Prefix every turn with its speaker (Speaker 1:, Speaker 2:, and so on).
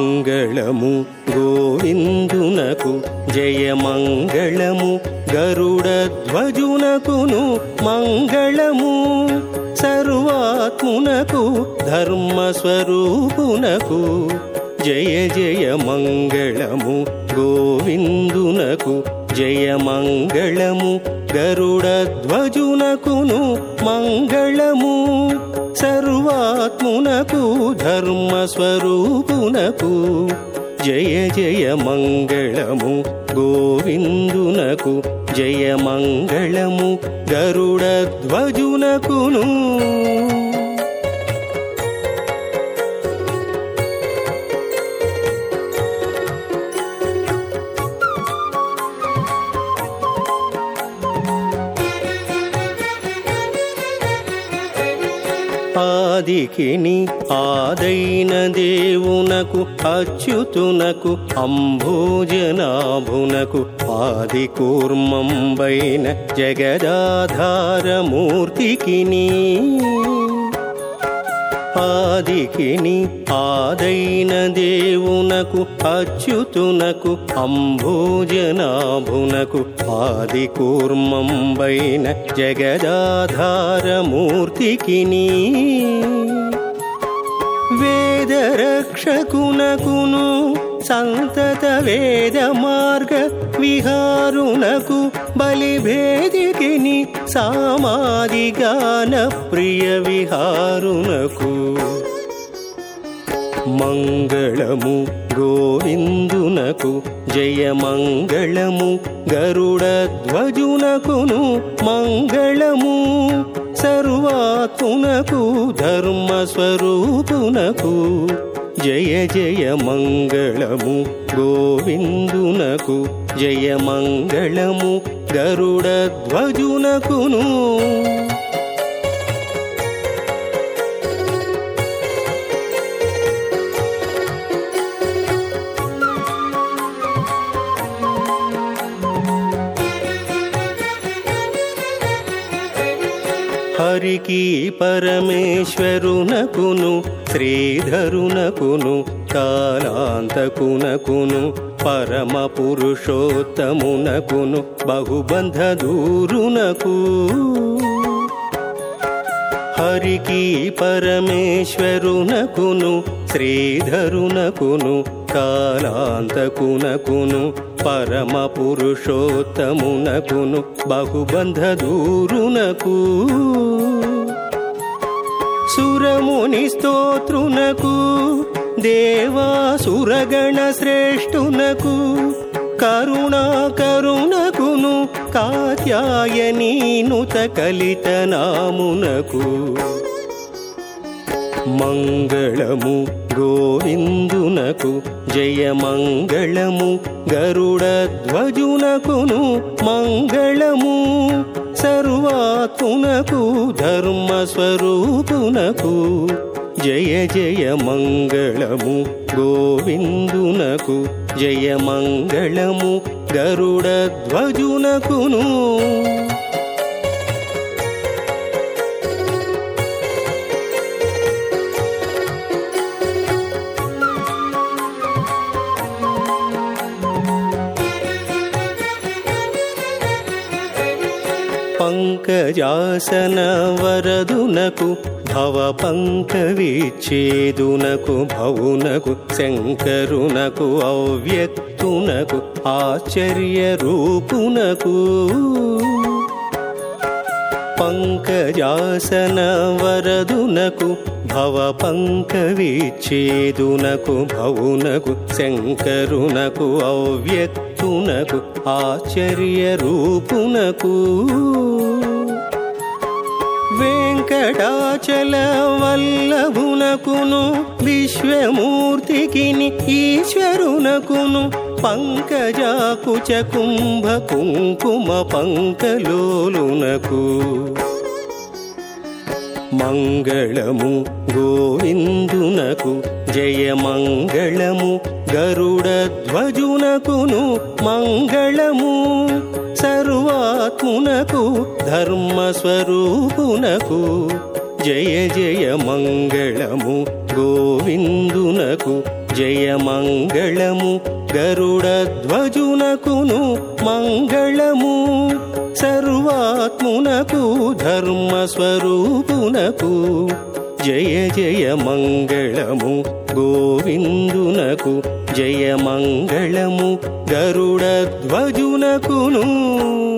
Speaker 1: మంగళము గోవిందునకు జయ మంగళము గరుడధ్వజునకును మంగళము. సర్వాత్మునకు ధర్మస్వరూపునకు జయ జయ మంగళము గోవిందునకు జయ మంగళము గరుడధ్వజునకును మంగళము. ఆత్మునకు ధర్మ స్వరూపునకు జయ జయ మంగళము గోవిందునకు జయ మంగళము గరుడ ఆదికిని ఆదైన దేవునకు అచ్యుతునకు అంభోజనాభునకు ఆది కూర్మంబైన జగదాధారమూర్తికిని. ఆదికిని ఆదైన దేవునకు అచ్యుతునకు అంభోజనాభునకు ఆది కూర్మంబైన జగదాధారమూర్తికిని వేదరక్షకునకును సంతత వేద మార్గ విహారునకు బలిభేదికిని సామాదిగాన ప్రియ విహారునకు. మంగళము గోవిందునకు జయ మంగళము గరుడ ధ్వజునకును మంగళము సర్వాత్మునకు ధర్మ స్వరూపునకు జయ జయ మంగళము. గోవిందునకు జయ మంగళము. గరుడ ధ్వజునకును. హరికి పరమేశ్వరునకును శ్రీధరునకును కాలాంతకునకును పరమ పురుషోత్తమునకును బహుబంధ దూరునకు హరికి పరమేశ్వరునకును శ్రీధరునకును కాలాంతకునకును పరమ పురుషోత్తమునకును బహుబంధ దూరునకు సురముని స్తోత్రునకు దేవాసురగణ శ్రేష్ఠునకు కరుణా కరుణకును కాత్యాయనీనుత కలిత నామునకు. మంగళము గోవిందునకు జయ మంగళము గరుడ ధ్వజునకును మంగళము. సర్వాత్మునకు ధర్మ స్వరూపునకు జయ జయ మంగళము గోవిందునకు జయ మంగళము గరుడ పంకజాసన వరదునకు భవ పంకవిచ్ఛేదునకు భవునకు శంకరునకు అవ్యక్తునకు ఆశ్చర్య రూపునకు పంకజాసన వరదునకు భవ పంకవిచ్ఛేదునకు భవునకు శంకరునకు అవ్యక్తునకు ఆశ్చర్య రూపునకు. వెంకటాచల వల్లభునకును విశ్వమూర్తికిని ఈశ్వరునకును పంకజాకుచ కుంభ కుంకుమ పంకలోలునకు మంగళము గోవిందునకు జయ మంగళము గరుడధ్వజునకును మంగళము సర్వాత్మునకు ధర్మస్వరూపునకు. జయ జయ మంగళము గోవిందునకు జయ మంగళము గరుడధ్వజునకును మంగళము సర్వాత్మునకు ధర్మ స్వరూపునకు జయ జయ మంగళము గోవిందునకు జయ మంగళము గరుడధ్వజునకును.